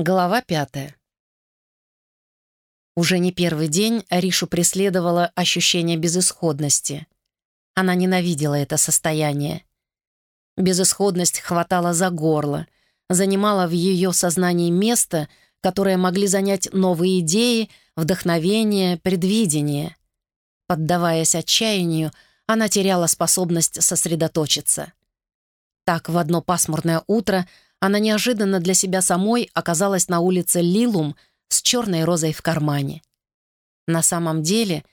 Глава пятая. Уже не первый день Аришу преследовало ощущение безысходности. Она ненавидела это состояние. Безысходность хватала за горло, занимала в ее сознании место, которое могли занять новые идеи, вдохновение, предвидение. Поддаваясь отчаянию, она теряла способность сосредоточиться. Так в одно пасмурное утро – она неожиданно для себя самой оказалась на улице Лилум с черной розой в кармане. На самом деле,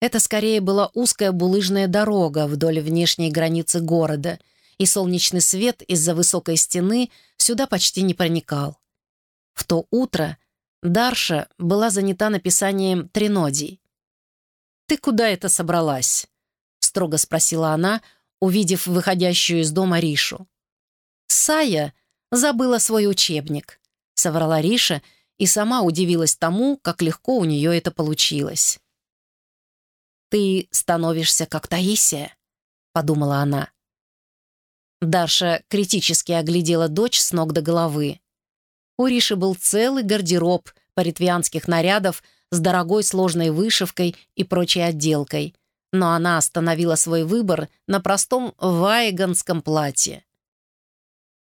это скорее была узкая булыжная дорога вдоль внешней границы города, и солнечный свет из-за высокой стены сюда почти не проникал. В то утро Дарша была занята написанием тринодий. «Ты куда это собралась?» — строго спросила она, увидев выходящую из дома Ришу. Сая забыла свой учебник», — соврала Риша и сама удивилась тому, как легко у нее это получилось. «Ты становишься как Таисия», — подумала она. Даша критически оглядела дочь с ног до головы. У Риши был целый гардероб паритвианских нарядов с дорогой сложной вышивкой и прочей отделкой, но она остановила свой выбор на простом вайганском платье.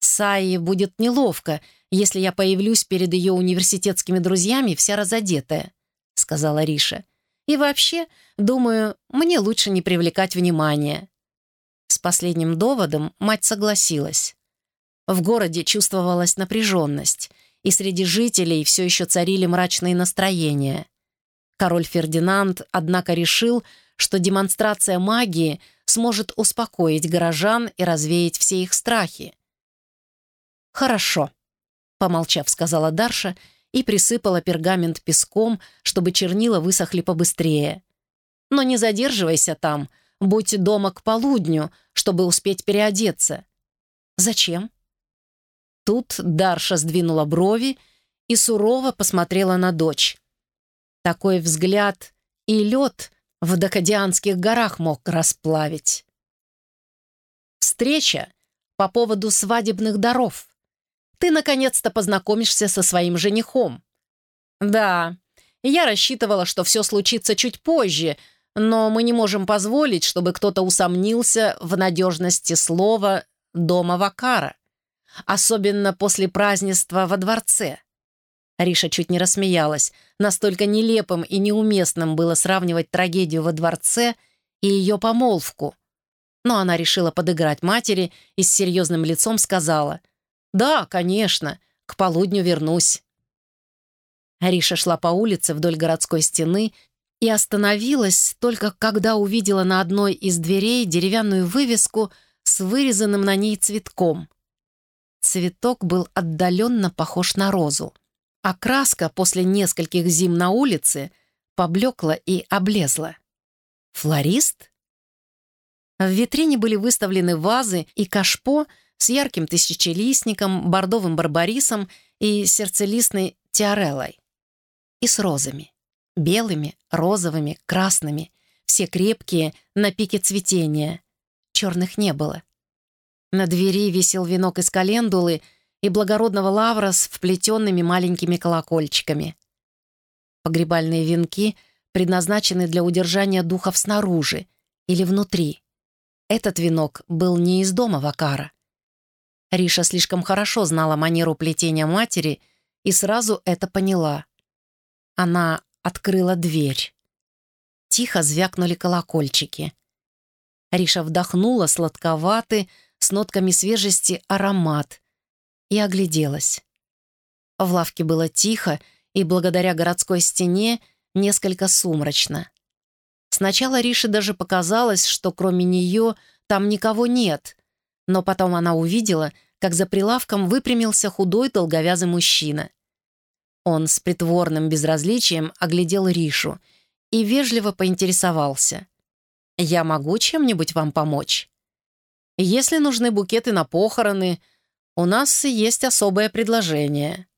Саи будет неловко, если я появлюсь перед ее университетскими друзьями вся разодетая», — сказала Риша. «И вообще, думаю, мне лучше не привлекать внимания». С последним доводом мать согласилась. В городе чувствовалась напряженность, и среди жителей все еще царили мрачные настроения. Король Фердинанд, однако, решил, что демонстрация магии сможет успокоить горожан и развеять все их страхи. «Хорошо», — помолчав, сказала Дарша и присыпала пергамент песком, чтобы чернила высохли побыстрее. «Но не задерживайся там, будь дома к полудню, чтобы успеть переодеться». «Зачем?» Тут Дарша сдвинула брови и сурово посмотрела на дочь. Такой взгляд и лед в Дакадианских горах мог расплавить. «Встреча по поводу свадебных даров», ты наконец-то познакомишься со своим женихом». «Да, я рассчитывала, что все случится чуть позже, но мы не можем позволить, чтобы кто-то усомнился в надежности слова «дома Вакара», особенно после празднества во дворце». Риша чуть не рассмеялась. Настолько нелепым и неуместным было сравнивать трагедию во дворце и ее помолвку. Но она решила подыграть матери и с серьезным лицом сказала — «Да, конечно. К полудню вернусь». Ариша шла по улице вдоль городской стены и остановилась только когда увидела на одной из дверей деревянную вывеску с вырезанным на ней цветком. Цветок был отдаленно похож на розу, а краска после нескольких зим на улице поблекла и облезла. «Флорист?» В витрине были выставлены вазы и кашпо с ярким тысячелистником, бордовым барбарисом и сердцелистной тиареллой. И с розами. Белыми, розовыми, красными. Все крепкие, на пике цветения. Черных не было. На двери висел венок из календулы и благородного лавра с вплетенными маленькими колокольчиками. Погребальные венки предназначены для удержания духов снаружи или внутри. Этот венок был не из дома Вакара. Риша слишком хорошо знала манеру плетения матери и сразу это поняла. Она открыла дверь. Тихо звякнули колокольчики. Риша вдохнула сладковатый, с нотками свежести аромат и огляделась. В лавке было тихо и, благодаря городской стене, несколько сумрачно. Сначала Рише даже показалось, что кроме нее там никого нет, но потом она увидела, как за прилавком выпрямился худой долговязый мужчина. Он с притворным безразличием оглядел Ришу и вежливо поинтересовался. «Я могу чем-нибудь вам помочь? Если нужны букеты на похороны, у нас есть особое предложение».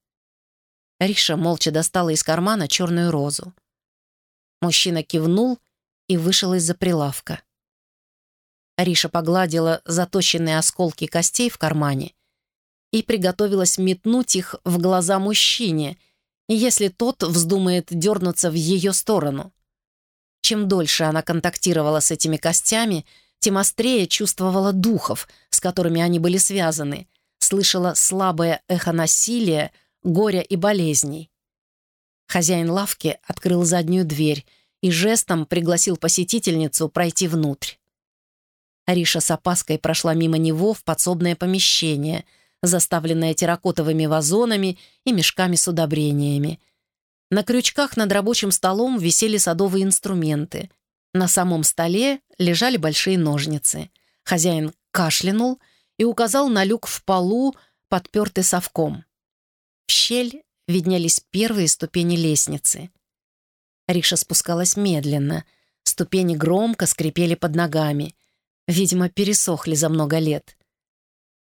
Риша молча достала из кармана черную розу. Мужчина кивнул и вышел из-за прилавка. Риша погладила заточенные осколки костей в кармане и приготовилась метнуть их в глаза мужчине, если тот вздумает дернуться в ее сторону. Чем дольше она контактировала с этими костями, тем острее чувствовала духов, с которыми они были связаны, слышала слабое эхо насилия, горя и болезней. Хозяин лавки открыл заднюю дверь и жестом пригласил посетительницу пройти внутрь. Ариша с опаской прошла мимо него в подсобное помещение, заставленное терракотовыми вазонами и мешками с удобрениями. На крючках над рабочим столом висели садовые инструменты. На самом столе лежали большие ножницы. Хозяин кашлянул и указал на люк в полу, подпертый совком. В щель виднелись первые ступени лестницы. Риша спускалась медленно. Ступени громко скрипели под ногами. Видимо, пересохли за много лет.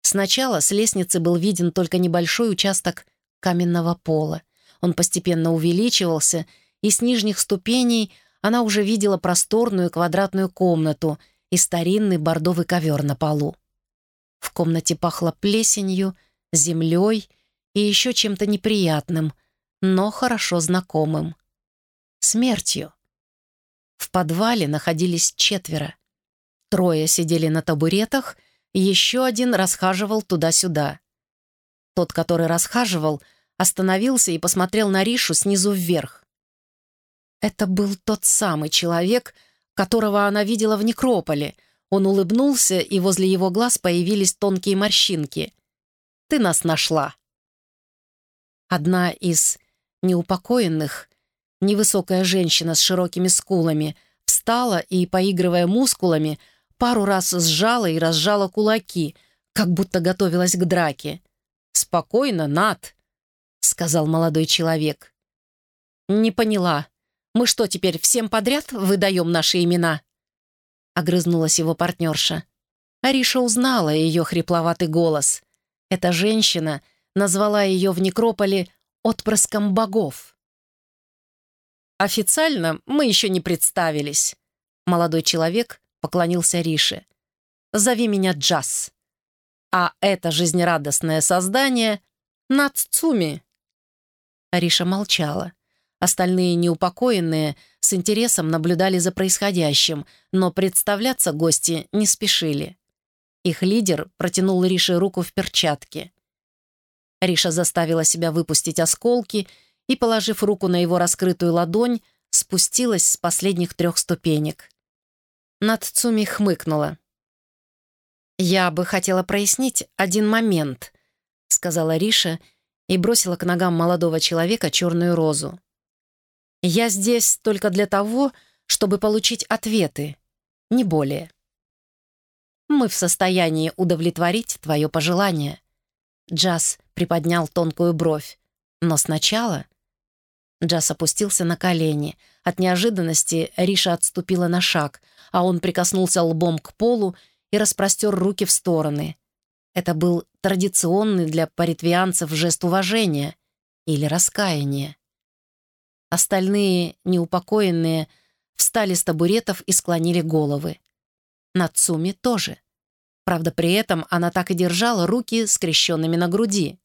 Сначала с лестницы был виден только небольшой участок каменного пола. Он постепенно увеличивался, и с нижних ступеней она уже видела просторную квадратную комнату и старинный бордовый ковер на полу. В комнате пахло плесенью, землей и еще чем-то неприятным, но хорошо знакомым. Смертью. В подвале находились четверо. Трое сидели на табуретах, еще один расхаживал туда-сюда. Тот, который расхаживал, остановился и посмотрел на Ришу снизу вверх. Это был тот самый человек, которого она видела в некрополе. Он улыбнулся, и возле его глаз появились тонкие морщинки. «Ты нас нашла». Одна из неупокоенных, невысокая женщина с широкими скулами, встала и, поигрывая мускулами, пару раз сжала и разжала кулаки, как будто готовилась к драке. «Спокойно, Над», — сказал молодой человек. «Не поняла. Мы что, теперь всем подряд выдаем наши имена?» Огрызнулась его партнерша. Ариша узнала ее хрипловатый голос. Эта женщина назвала ее в некрополе отпрыском богов. «Официально мы еще не представились». Молодой человек поклонился Рише. «Зови меня Джаз. А это жизнерадостное создание — Нацуми». Риша молчала. Остальные неупокоенные с интересом наблюдали за происходящим, но представляться гости не спешили. Их лидер протянул Рише руку в перчатке. Риша заставила себя выпустить осколки и, положив руку на его раскрытую ладонь, спустилась с последних трех ступенек. Нацуми хмыкнула. «Я бы хотела прояснить один момент», — сказала Риша и бросила к ногам молодого человека черную розу. «Я здесь только для того, чтобы получить ответы, не более. Мы в состоянии удовлетворить твое пожелание». Джаз приподнял тонкую бровь. «Но сначала...» Джаз опустился на колени. От неожиданности Риша отступила на шаг, а он прикоснулся лбом к полу и распростер руки в стороны. Это был традиционный для паритвианцев жест уважения или раскаяния. Остальные, неупокоенные, встали с табуретов и склонили головы. Нацуми тоже. Правда, при этом она так и держала руки скрещенными на груди.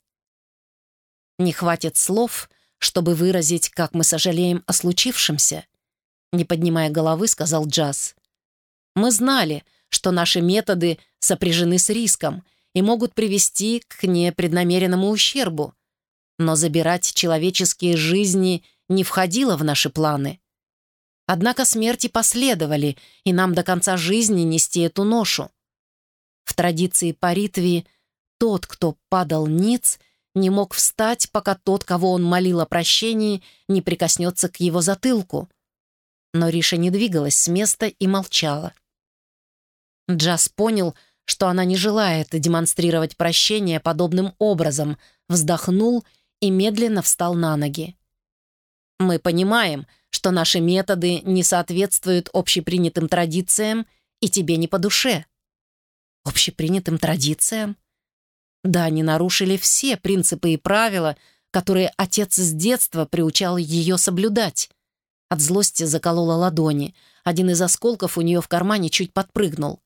Не хватит слов, чтобы выразить, как мы сожалеем о случившемся. Не поднимая головы, сказал Джаз. Мы знали, что наши методы сопряжены с риском и могут привести к непреднамеренному ущербу. Но забирать человеческие жизни не входило в наши планы. Однако смерти последовали, и нам до конца жизни нести эту ношу. В традиции Паритвии тот, кто падал ниц, не мог встать, пока тот, кого он молил о прощении, не прикоснется к его затылку. Но Риша не двигалась с места и молчала. Джаз понял, что она не желает демонстрировать прощение подобным образом, вздохнул и медленно встал на ноги. «Мы понимаем, что наши методы не соответствуют общепринятым традициям и тебе не по душе». «Общепринятым традициям?» Да, они нарушили все принципы и правила, которые отец с детства приучал ее соблюдать. От злости заколола ладони. Один из осколков у нее в кармане чуть подпрыгнул.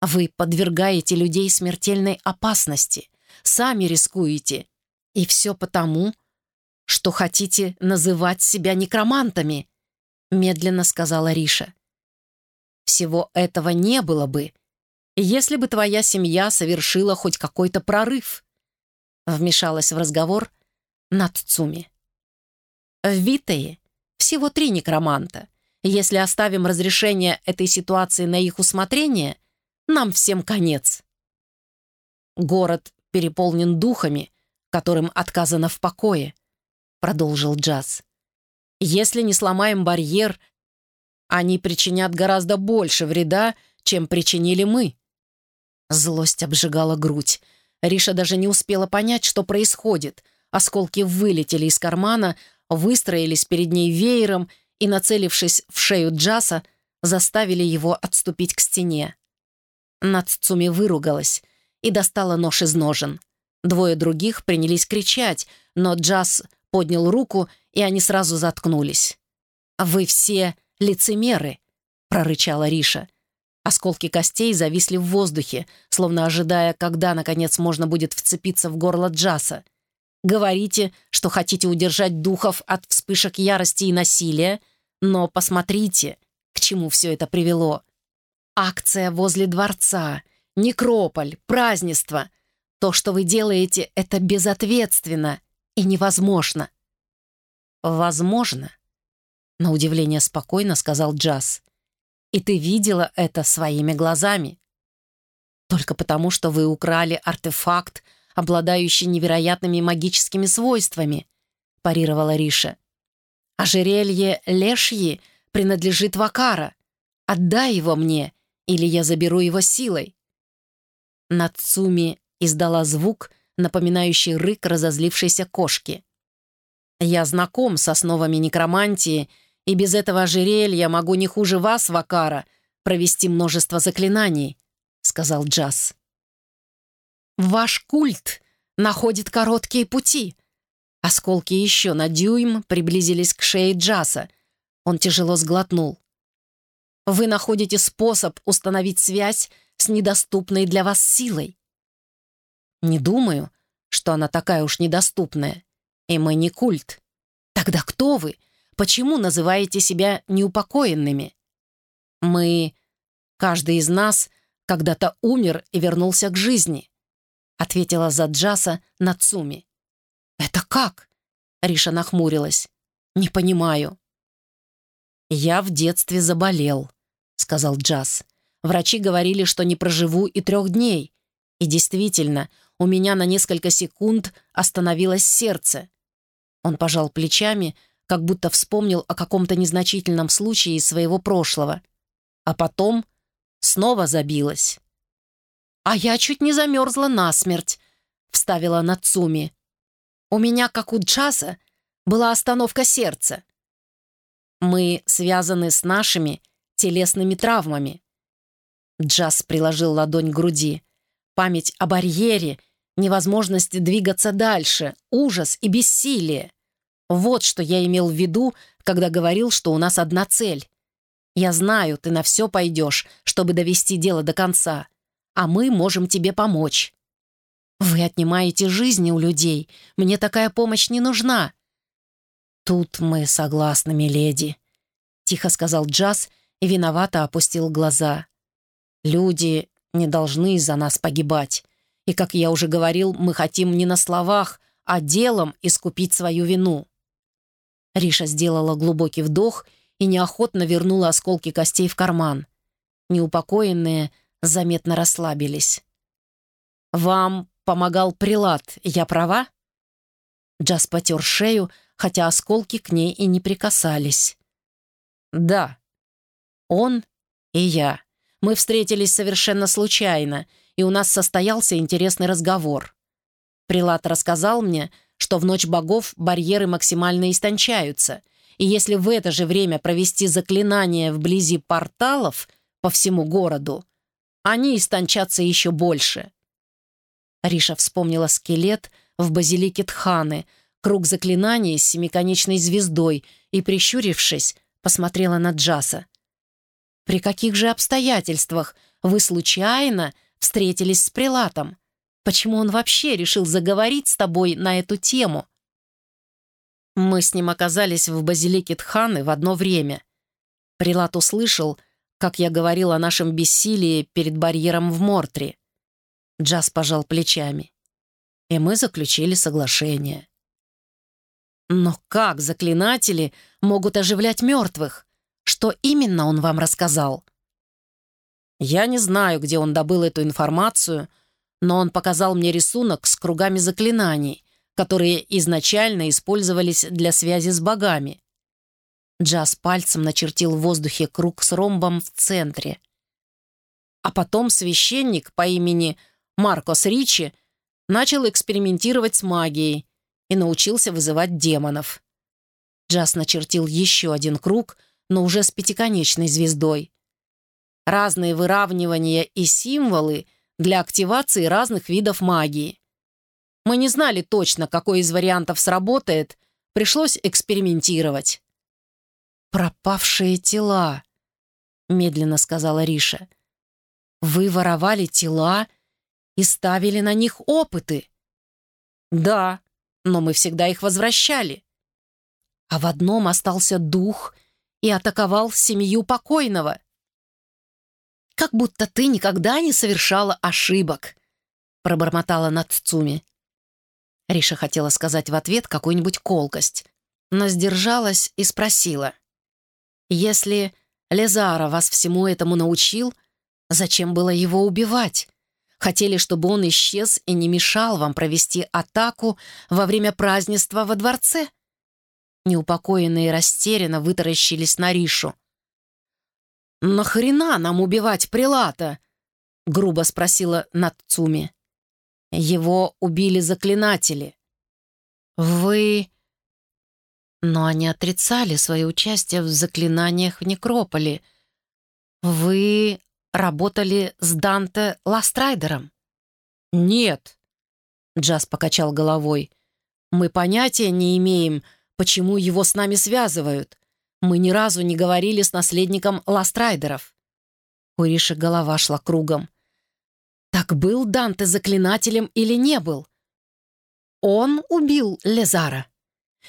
Вы подвергаете людей смертельной опасности. сами рискуете. И все потому, что хотите называть себя некромантами», — медленно сказала Риша. «Всего этого не было бы, если бы твоя семья совершила хоть какой-то прорыв», — вмешалась в разговор Нацуми. «В Витае всего три некроманта. Если оставим разрешение этой ситуации на их усмотрение, нам всем конец». Город переполнен духами, которым отказано в покое, продолжил Джаз. Если не сломаем барьер, они причинят гораздо больше вреда, чем причинили мы. Злость обжигала грудь. Риша даже не успела понять, что происходит. Осколки вылетели из кармана, выстроились перед ней веером и, нацелившись в шею Джаса, заставили его отступить к стене. Нацуми выругалась и достала нож из ножен. Двое других принялись кричать, но Джаз поднял руку, и они сразу заткнулись. «Вы все лицемеры», — прорычала Риша. Осколки костей зависли в воздухе, словно ожидая, когда, наконец, можно будет вцепиться в горло Джаса. «Говорите, что хотите удержать духов от вспышек ярости и насилия, но посмотрите, к чему все это привело. Акция возле дворца, некрополь, празднество. То, что вы делаете, это безответственно и невозможно». «Возможно», — на удивление спокойно сказал Джаз. «И ты видела это своими глазами. Только потому, что вы украли артефакт, обладающий невероятными магическими свойствами», — парировала Риша. «Ожерелье Лешьи принадлежит Вакара. Отдай его мне, или я заберу его силой». Нацуми издала звук, напоминающий рык разозлившейся кошки. «Я знаком с основами некромантии, и без этого ожерелья могу не хуже вас, Вакара, провести множество заклинаний», — сказал Джаз. «Ваш культ находит короткие пути». Осколки еще на дюйм приблизились к шее Джаса. Он тяжело сглотнул. «Вы находите способ установить связь с недоступной для вас силой. Не думаю, что она такая уж недоступная. И мы не культ. Тогда кто вы? Почему называете себя неупокоенными? Мы... Каждый из нас когда-то умер и вернулся к жизни, ответила за Джаса Нацуми. Это как? Риша нахмурилась. Не понимаю. Я в детстве заболел, сказал Джаз. Врачи говорили, что не проживу и трех дней. И действительно, у меня на несколько секунд остановилось сердце. Он пожал плечами, как будто вспомнил о каком-то незначительном случае из своего прошлого. А потом снова забилось. «А я чуть не замерзла насмерть», — вставила Нацуми. «У меня, как у Джаса, была остановка сердца. Мы связаны с нашими телесными травмами. Джаз приложил ладонь к груди. Память о барьере, невозможность двигаться дальше, ужас и бессилие. Вот что я имел в виду, когда говорил, что у нас одна цель. Я знаю, ты на все пойдешь, чтобы довести дело до конца, а мы можем тебе помочь. Вы отнимаете жизни у людей, мне такая помощь не нужна. Тут мы согласны, миледи, — тихо сказал Джаз и виновато опустил глаза. Люди не должны из-за нас погибать. И, как я уже говорил, мы хотим не на словах, а делом искупить свою вину». Риша сделала глубокий вдох и неохотно вернула осколки костей в карман. Неупокоенные заметно расслабились. «Вам помогал прилад, я права?» Джаз потер шею, хотя осколки к ней и не прикасались. «Да, он и я», мы встретились совершенно случайно, и у нас состоялся интересный разговор. Прилат рассказал мне, что в Ночь богов барьеры максимально истончаются, и если в это же время провести заклинания вблизи порталов по всему городу, они истончатся еще больше. Риша вспомнила скелет в базилике Тханы, круг заклинаний с семиконечной звездой и, прищурившись, посмотрела на Джаса. При каких же обстоятельствах вы случайно встретились с прилатом? Почему он вообще решил заговорить с тобой на эту тему? Мы с ним оказались в базилике Тханы в одно время. Прилат услышал, как я говорил о нашем бессилии перед барьером в Мортре. Джаз пожал плечами. И мы заключили соглашение. Но как заклинатели могут оживлять мертвых? Что именно он вам рассказал? Я не знаю, где он добыл эту информацию, но он показал мне рисунок с кругами заклинаний, которые изначально использовались для связи с богами. Джаз пальцем начертил в воздухе круг с ромбом в центре. А потом священник по имени Маркос Ричи начал экспериментировать с магией и научился вызывать демонов. Джаз начертил еще один круг, но уже с пятиконечной звездой. Разные выравнивания и символы для активации разных видов магии. Мы не знали точно, какой из вариантов сработает, пришлось экспериментировать. «Пропавшие тела», — медленно сказала Риша. «Вы воровали тела и ставили на них опыты». «Да, но мы всегда их возвращали». А в одном остался дух и атаковал семью покойного. «Как будто ты никогда не совершала ошибок», — пробормотала Нацуми. Риша хотела сказать в ответ какую-нибудь колкость, но сдержалась и спросила. «Если Лезара вас всему этому научил, зачем было его убивать? Хотели, чтобы он исчез и не мешал вам провести атаку во время празднества во дворце?» Неупокоенные растерянно вытаращились на Ришу. «Нахрена нам убивать Прилата?» — грубо спросила Нацуми. Его убили заклинатели. Вы... Но они отрицали свое участие в заклинаниях в Некрополе. Вы работали с Данте Ластрайдером? Нет. Джаз покачал головой. Мы понятия не имеем, почему его с нами связывают. Мы ни разу не говорили с наследником Ластрайдеров. У Риши голова шла кругом. Так был Данте заклинателем или не был? Он убил Лезара?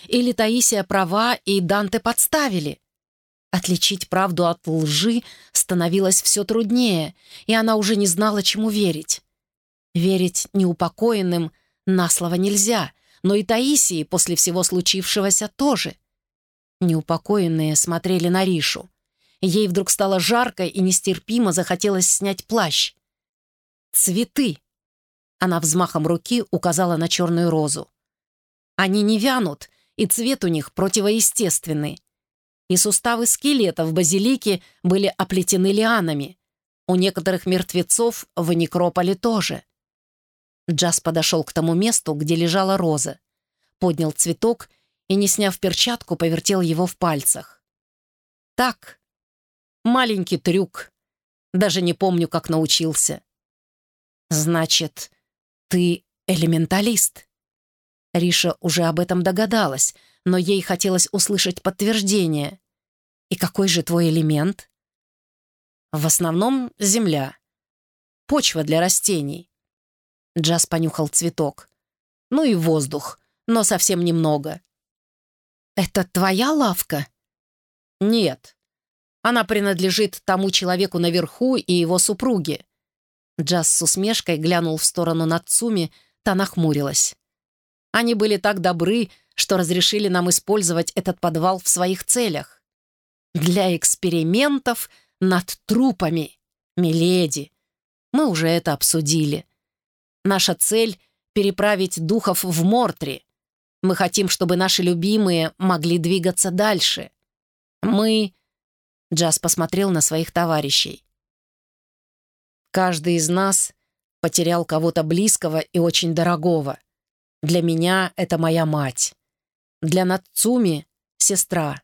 Или Таисия права и Данте подставили? Отличить правду от лжи становилось все труднее, и она уже не знала, чему верить. Верить неупокоенным на слово нельзя, но и Таисии после всего случившегося тоже. Неупокоенные смотрели на Ришу. Ей вдруг стало жарко и нестерпимо захотелось снять плащ. Цветы!» Она взмахом руки указала на черную розу. «Они не вянут, и цвет у них противоестественный. И суставы скелета в базилике были оплетены лианами. У некоторых мертвецов в некрополе тоже». Джаз подошел к тому месту, где лежала роза, поднял цветок и, не сняв перчатку, повертел его в пальцах. «Так, маленький трюк. Даже не помню, как научился. «Значит, ты элементалист?» Риша уже об этом догадалась, но ей хотелось услышать подтверждение. «И какой же твой элемент?» «В основном земля. Почва для растений». Джаз понюхал цветок. «Ну и воздух, но совсем немного». «Это твоя лавка?» «Нет. Она принадлежит тому человеку наверху и его супруге. Джаз с усмешкой глянул в сторону Нацуми, та нахмурилась. Они были так добры, что разрешили нам использовать этот подвал в своих целях. Для экспериментов над трупами, миледи. Мы уже это обсудили. Наша цель — переправить духов в Мортри. Мы хотим, чтобы наши любимые могли двигаться дальше. Мы... Джаз посмотрел на своих товарищей. Каждый из нас потерял кого-то близкого и очень дорогого. Для меня это моя мать. Для Нацуми — сестра.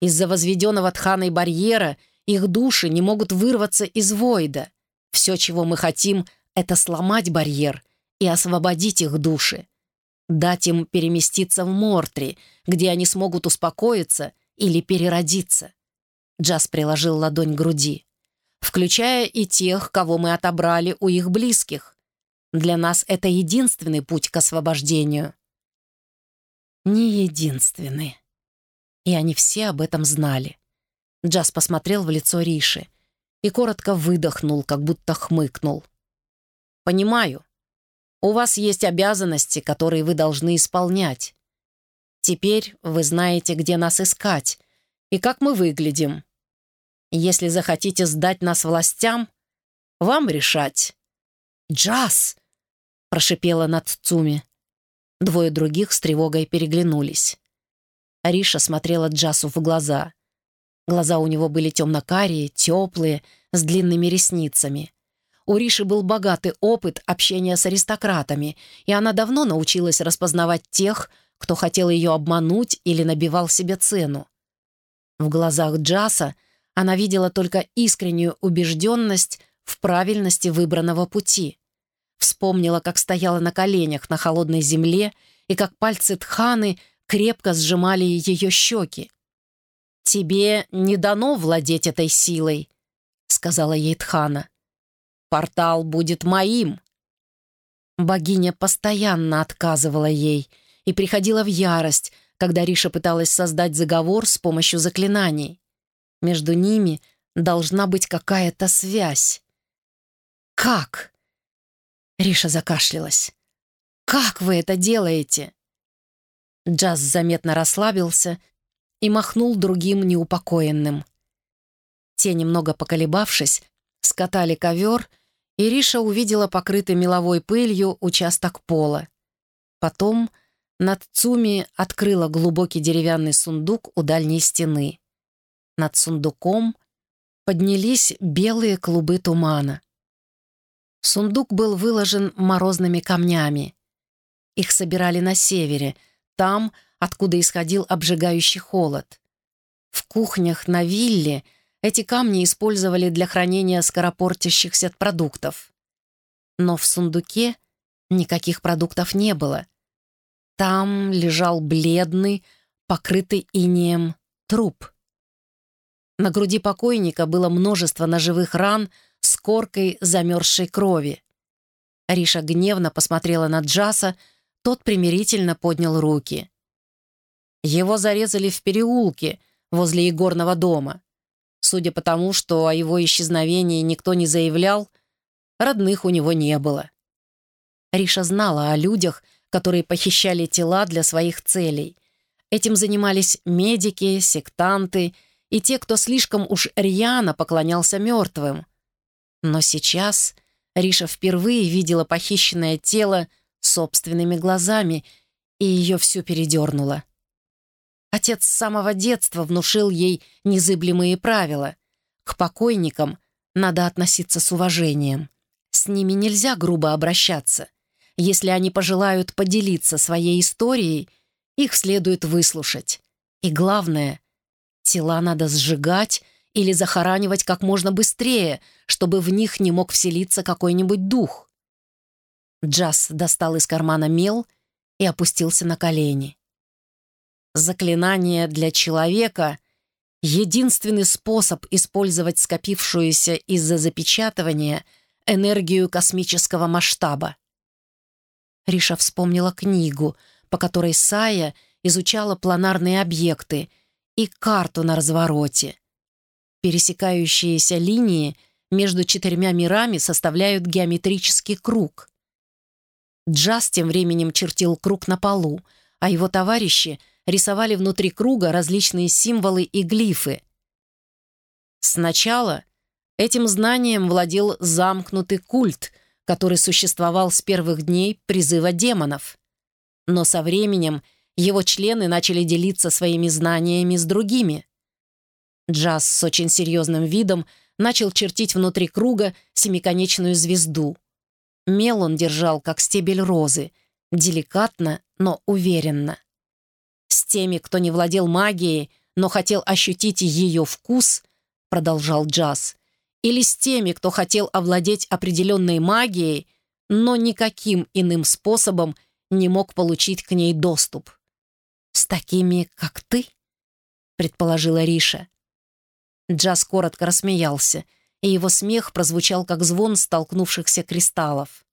Из-за возведенного Тханой барьера их души не могут вырваться из Войда. Все, чего мы хотим, — это сломать барьер и освободить их души. Дать им переместиться в Мортри, где они смогут успокоиться или переродиться. Джаз приложил ладонь к груди включая и тех, кого мы отобрали у их близких. Для нас это единственный путь к освобождению». «Не единственный». И они все об этом знали. Джаз посмотрел в лицо Риши и коротко выдохнул, как будто хмыкнул. «Понимаю. У вас есть обязанности, которые вы должны исполнять. Теперь вы знаете, где нас искать и как мы выглядим. Если захотите сдать нас властям, вам решать». «Джаз!» — прошипела над Цуми. Двое других с тревогой переглянулись. Ариша смотрела Джасу в глаза. Глаза у него были темно-карие, теплые, с длинными ресницами. У Риши был богатый опыт общения с аристократами, и она давно научилась распознавать тех, кто хотел ее обмануть или набивал себе цену. В глазах Джаса она видела только искреннюю убежденность в правильности выбранного пути. Вспомнила, как стояла на коленях на холодной земле и как пальцы Тханы крепко сжимали ее щеки. «Тебе не дано владеть этой силой», — сказала ей Тхана. «Портал будет моим». Богиня постоянно отказывала ей и приходила в ярость, когда Риша пыталась создать заговор с помощью заклинаний. Между ними должна быть какая-то связь. «Как?» Риша закашлялась. «Как вы это делаете?» Джаз заметно расслабился и махнул другим неупокоенным. Те, немного поколебавшись, скатали ковер, Риша увидела покрытый меловой пылью участок пола. Потом над Цуми открыла глубокий деревянный сундук у дальней стены. Над сундуком поднялись белые клубы тумана. Сундук был выложен морозными камнями. Их собирали на севере, там, откуда исходил обжигающий холод. В кухнях на вилле эти камни использовали для хранения скоропортящихся продуктов. Но в сундуке никаких продуктов не было. Там лежал бледный, покрытый инеем труп. На груди покойника было множество ножевых ран с коркой замерзшей крови. Риша гневно посмотрела на Джаса, тот примирительно поднял руки. Его зарезали в переулке возле игорного дома. Судя по тому, что о его исчезновении никто не заявлял, родных у него не было. Риша знала о людях, которые похищали тела для своих целей. Этим занимались медики, сектанты и те, кто слишком уж рьяно поклонялся мертвым. Но сейчас Риша впервые видела похищенное тело собственными глазами, и ее всю передернуло. Отец с самого детства внушил ей незыблемые правила. К покойникам надо относиться с уважением. С ними нельзя грубо обращаться. Если они пожелают поделиться своей историей, их следует выслушать. И главное, тела надо сжигать или захоранивать как можно быстрее, чтобы в них не мог вселиться какой-нибудь дух. Джаз достал из кармана мел и опустился на колени. Заклинание для человека — единственный способ использовать скопившуюся из-за запечатывания энергию космического масштаба. Риша вспомнила книгу, по которой Сая изучала планарные объекты и карту на развороте. Пересекающиеся линии между четырьмя мирами составляют геометрический круг. Джаз тем временем чертил круг на полу, а его товарищи — рисовали внутри круга различные символы и глифы. Сначала этим знанием владел замкнутый культ, который существовал с первых дней призыва демонов. Но со временем его члены начали делиться своими знаниями с другими. Джаз с очень серьезным видом начал чертить внутри круга семиконечную звезду. Мел он держал, как стебель розы, деликатно, но уверенно. Теми, кто не владел магией, но хотел ощутить ее вкус, продолжал Джаз, или с теми, кто хотел овладеть определенной магией, но никаким иным способом не мог получить к ней доступ. «С такими, как ты?» — предположила Риша. Джаз коротко рассмеялся, и его смех прозвучал, как звон столкнувшихся кристаллов.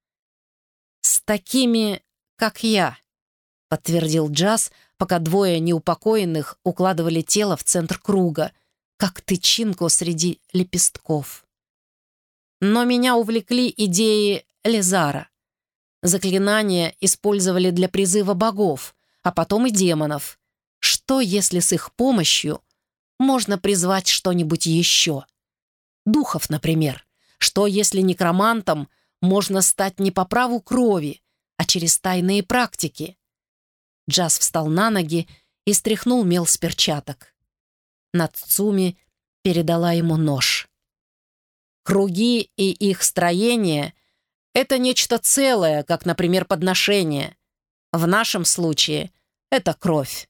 «С такими, как я», — подтвердил Джаз, пока двое неупокоенных укладывали тело в центр круга, как тычинку среди лепестков. Но меня увлекли идеи Лезара. Заклинания использовали для призыва богов, а потом и демонов. Что, если с их помощью можно призвать что-нибудь еще? Духов, например. Что, если некромантом можно стать не по праву крови, а через тайные практики? Джаз встал на ноги и стряхнул мел с перчаток. Нацуми передала ему нож. Круги и их строение — это нечто целое, как, например, подношение. В нашем случае это кровь.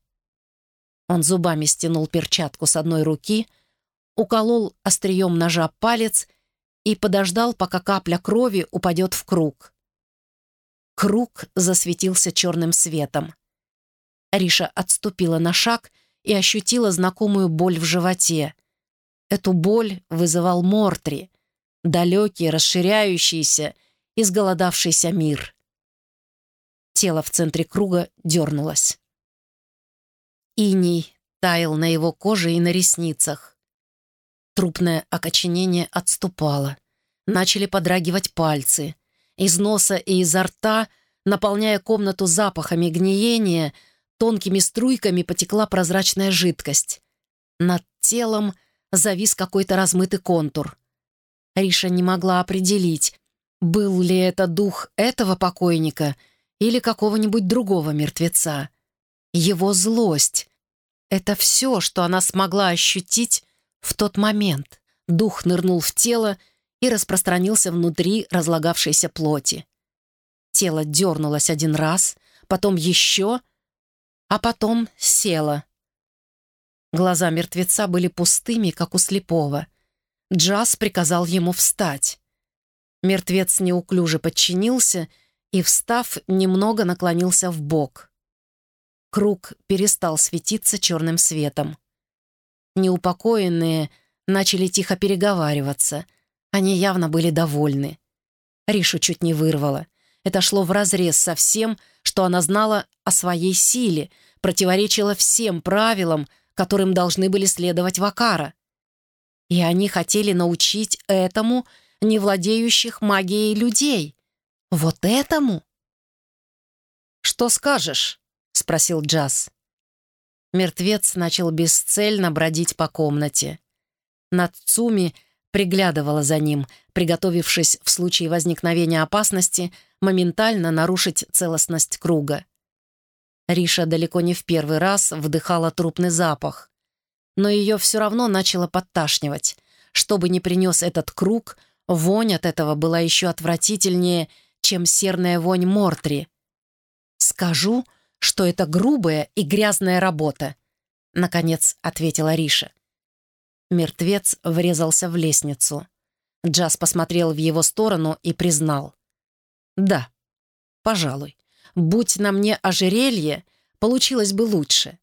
Он зубами стянул перчатку с одной руки, уколол острием ножа палец и подождал, пока капля крови упадет в круг. Круг засветился черным светом. Риша отступила на шаг и ощутила знакомую боль в животе. Эту боль вызывал Мортри, далекий, расширяющийся, изголодавшийся мир. Тело в центре круга дернулось. Иней таял на его коже и на ресницах. Трупное окоченение отступало. Начали подрагивать пальцы. Из носа и изо рта, наполняя комнату запахами гниения, тонкими струйками потекла прозрачная жидкость. Над телом завис какой-то размытый контур. Риша не могла определить, был ли это дух этого покойника или какого-нибудь другого мертвеца. Его злость — это все, что она смогла ощутить в тот момент. Дух нырнул в тело и распространился внутри разлагавшейся плоти. Тело дернулось один раз, потом еще, а потом село. Глаза мертвеца были пустыми, как у слепого. Джаз приказал ему встать. Мертвец неуклюже подчинился и, встав, немного наклонился в бок. Круг перестал светиться черным светом. Неупокоенные начали тихо переговариваться. Они явно были довольны. Ришу чуть не вырвало. Это шло вразрез со всем, что она знала о своей силе, противоречило всем правилам, которым должны были следовать Вакара. И они хотели научить этому не владеющих магией людей. Вот этому? «Что скажешь?» — спросил Джаз. Мертвец начал бесцельно бродить по комнате. Нацуми приглядывала за ним, приготовившись в случае возникновения опасности моментально нарушить целостность круга. Риша далеко не в первый раз вдыхала трупный запах, но ее все равно начало подташнивать. Что бы ни принес этот круг, вонь от этого была еще отвратительнее, чем серная вонь Мортри. «Скажу, что это грубая и грязная работа», — наконец ответила Риша. Мертвец врезался в лестницу. Джаз посмотрел в его сторону и признал. «Да, пожалуй. Будь на мне ожерелье, получилось бы лучше.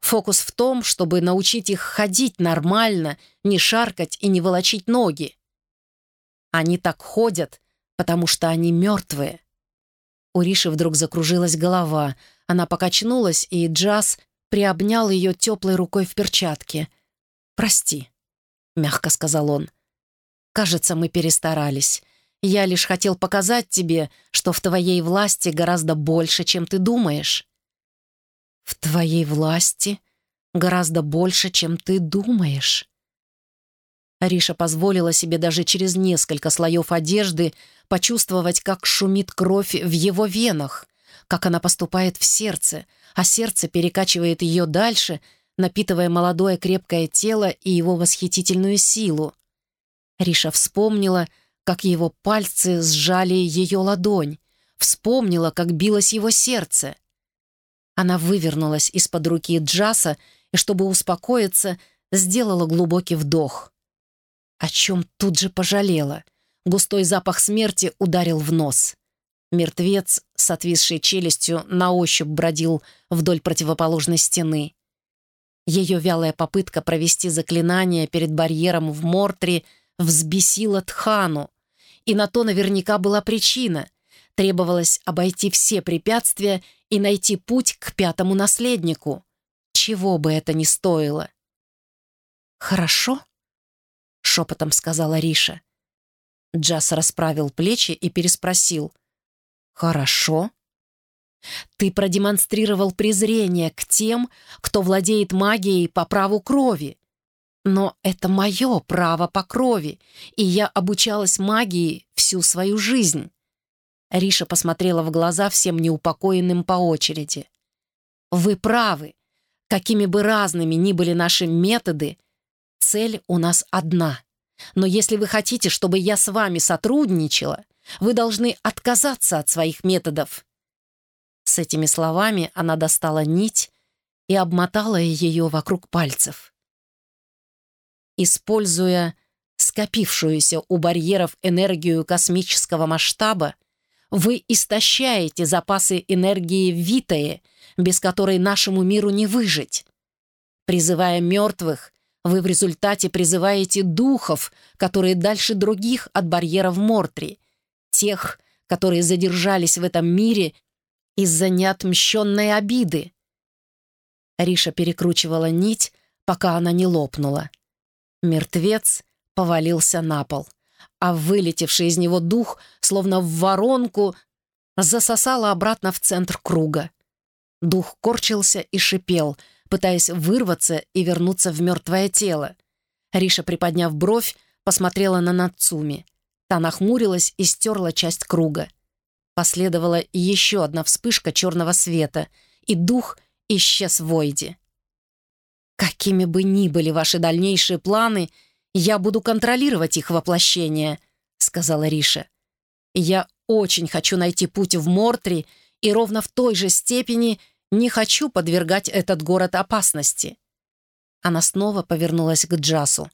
Фокус в том, чтобы научить их ходить нормально, не шаркать и не волочить ноги. Они так ходят, потому что они мертвые». У Риши вдруг закружилась голова. Она покачнулась, и Джаз приобнял ее теплой рукой в перчатке. «Прости», — мягко сказал он. «Кажется, мы перестарались. Я лишь хотел показать тебе, что в твоей власти гораздо больше, чем ты думаешь». «В твоей власти гораздо больше, чем ты думаешь». Ариша позволила себе даже через несколько слоев одежды почувствовать, как шумит кровь в его венах, как она поступает в сердце, а сердце перекачивает ее дальше, напитывая молодое крепкое тело и его восхитительную силу. Риша вспомнила, как его пальцы сжали ее ладонь, вспомнила, как билось его сердце. Она вывернулась из-под руки Джаса и, чтобы успокоиться, сделала глубокий вдох. О чем тут же пожалела. Густой запах смерти ударил в нос. Мертвец с отвисшей челюстью на ощупь бродил вдоль противоположной стены. Ее вялая попытка провести заклинание перед барьером в Мортре взбесила Тхану. И на то наверняка была причина. Требовалось обойти все препятствия и найти путь к пятому наследнику, чего бы это ни стоило. «Хорошо?» — шепотом сказала Риша. Джаз расправил плечи и переспросил. «Хорошо?» «Ты продемонстрировал презрение к тем, кто владеет магией по праву крови. Но это мое право по крови, и я обучалась магии всю свою жизнь». Риша посмотрела в глаза всем неупокоенным по очереди. «Вы правы. Какими бы разными ни были наши методы, цель у нас одна. Но если вы хотите, чтобы я с вами сотрудничала, вы должны отказаться от своих методов». С этими словами она достала нить и обмотала ее вокруг пальцев. Используя скопившуюся у барьеров энергию космического масштаба, вы истощаете запасы энергии Витае, без которой нашему миру не выжить. Призывая мертвых, вы в результате призываете духов, которые дальше других от барьеров Мортри, тех, которые задержались в этом мире из-за неотмщенной обиды. Риша перекручивала нить, пока она не лопнула. Мертвец повалился на пол — а вылетевший из него дух, словно в воронку, засосало обратно в центр круга. Дух корчился и шипел, пытаясь вырваться и вернуться в мертвое тело. Риша, приподняв бровь, посмотрела на Нацуми. Та нахмурилась и стерла часть круга. Последовала еще одна вспышка черного света, и дух исчез в Войде. «Какими бы ни были ваши дальнейшие планы», «Я буду контролировать их воплощение», — сказала Риша. «Я очень хочу найти путь в Мортри и ровно в той же степени не хочу подвергать этот город опасности». Она снова повернулась к Джасу.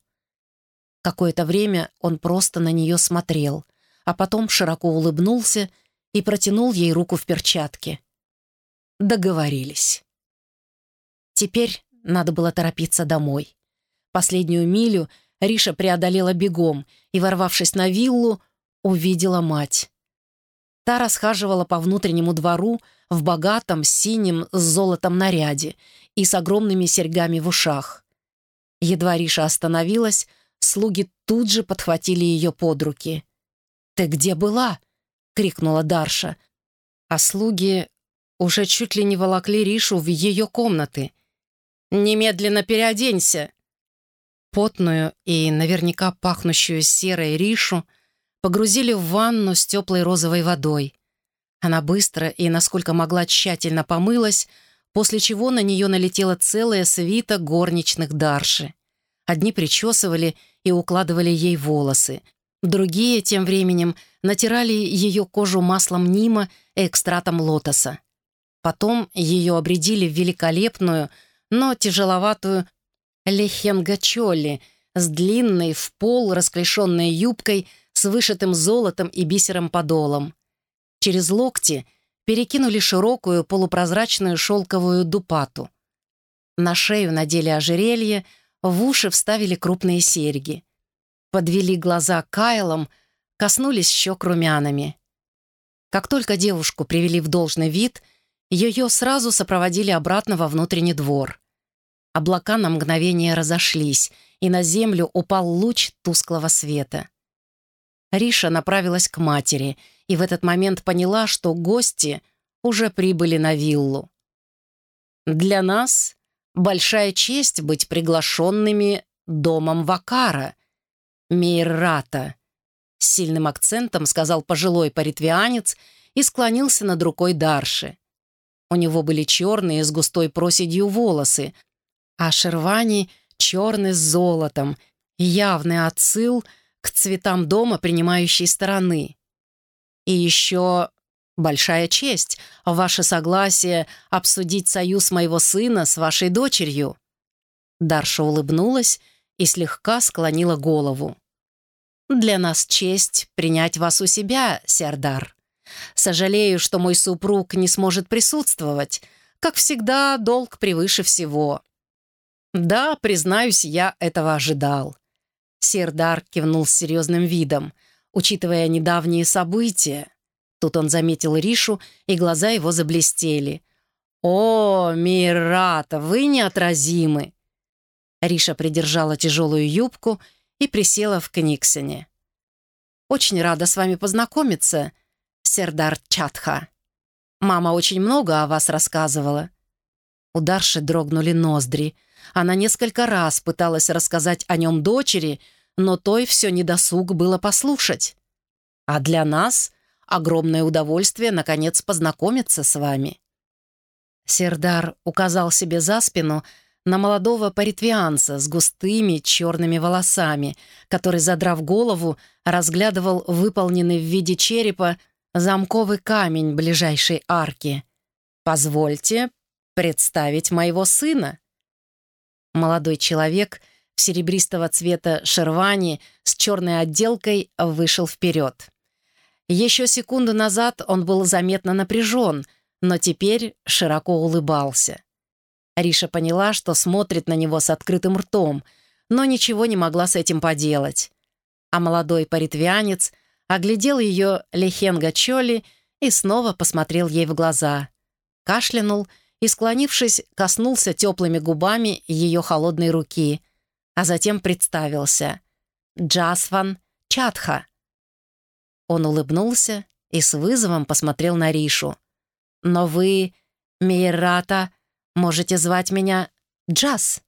Какое-то время он просто на нее смотрел, а потом широко улыбнулся и протянул ей руку в перчатке. Договорились. Теперь надо было торопиться домой. Последнюю милю — Риша преодолела бегом и, ворвавшись на виллу, увидела мать. Та расхаживала по внутреннему двору в богатом синем с золотом наряде и с огромными серьгами в ушах. Едва Риша остановилась, слуги тут же подхватили ее под руки. «Ты где была?» — крикнула Дарша. А слуги уже чуть ли не волокли Ришу в ее комнаты. «Немедленно переоденься!» потную и наверняка пахнущую серой ришу погрузили в ванну с теплой розовой водой. Она быстро и, насколько могла, тщательно помылась, после чего на нее налетела целая свита горничных дарши. Одни причесывали и укладывали ей волосы, другие, тем временем, натирали ее кожу маслом нима и экстратом лотоса. Потом ее обредили в великолепную, но тяжеловатую лехенгачоли с длинной в пол расклешенной юбкой с вышитым золотом и бисером подолом. Через локти перекинули широкую полупрозрачную шелковую дупату. На шею надели ожерелье, в уши вставили крупные серьги. Подвели глаза кайлом, коснулись щек румянами. Как только девушку привели в должный вид, ее сразу сопроводили обратно во внутренний двор. Облака на мгновение разошлись, и на землю упал луч тусклого света. Риша направилась к матери и в этот момент поняла, что гости уже прибыли на виллу. «Для нас большая честь быть приглашенными домом Вакара, Мейррата», с сильным акцентом сказал пожилой паритвианец и склонился над рукой Дарши. У него были черные с густой проседью волосы, а шервани черный с золотом, явный отсыл к цветам дома принимающей стороны. И еще большая честь — ваше согласие обсудить союз моего сына с вашей дочерью». Дарша улыбнулась и слегка склонила голову. «Для нас честь принять вас у себя, Сердар. Сожалею, что мой супруг не сможет присутствовать. Как всегда, долг превыше всего. «Да, признаюсь, я этого ожидал». Сердар кивнул с серьезным видом. Учитывая недавние события, Тут он заметил Ришу, и глаза его заблестели. «О, Мирата, вы неотразимы!» Риша придержала тяжелую юбку и присела в Книксоне. «Очень рада с вами познакомиться, Сердар Чатха. Мама очень много о вас рассказывала». У Дарши дрогнули ноздри. Она несколько раз пыталась рассказать о нем дочери, но той все недосуг было послушать. А для нас огромное удовольствие, наконец, познакомиться с вами. Сердар указал себе за спину на молодого паритвианца с густыми черными волосами, который, задрав голову, разглядывал выполненный в виде черепа замковый камень ближайшей арки. «Позвольте представить моего сына». Молодой человек в серебристого цвета шервани с черной отделкой вышел вперед. Еще секунду назад он был заметно напряжен, но теперь широко улыбался. Риша поняла, что смотрит на него с открытым ртом, но ничего не могла с этим поделать. А молодой паритвианец оглядел ее Лехенга Чоли и снова посмотрел ей в глаза. Кашлянул и, склонившись, коснулся теплыми губами ее холодной руки, а затем представился. «Джасван Чатха». Он улыбнулся и с вызовом посмотрел на Ришу. «Но вы, Мейрата, можете звать меня Джаз».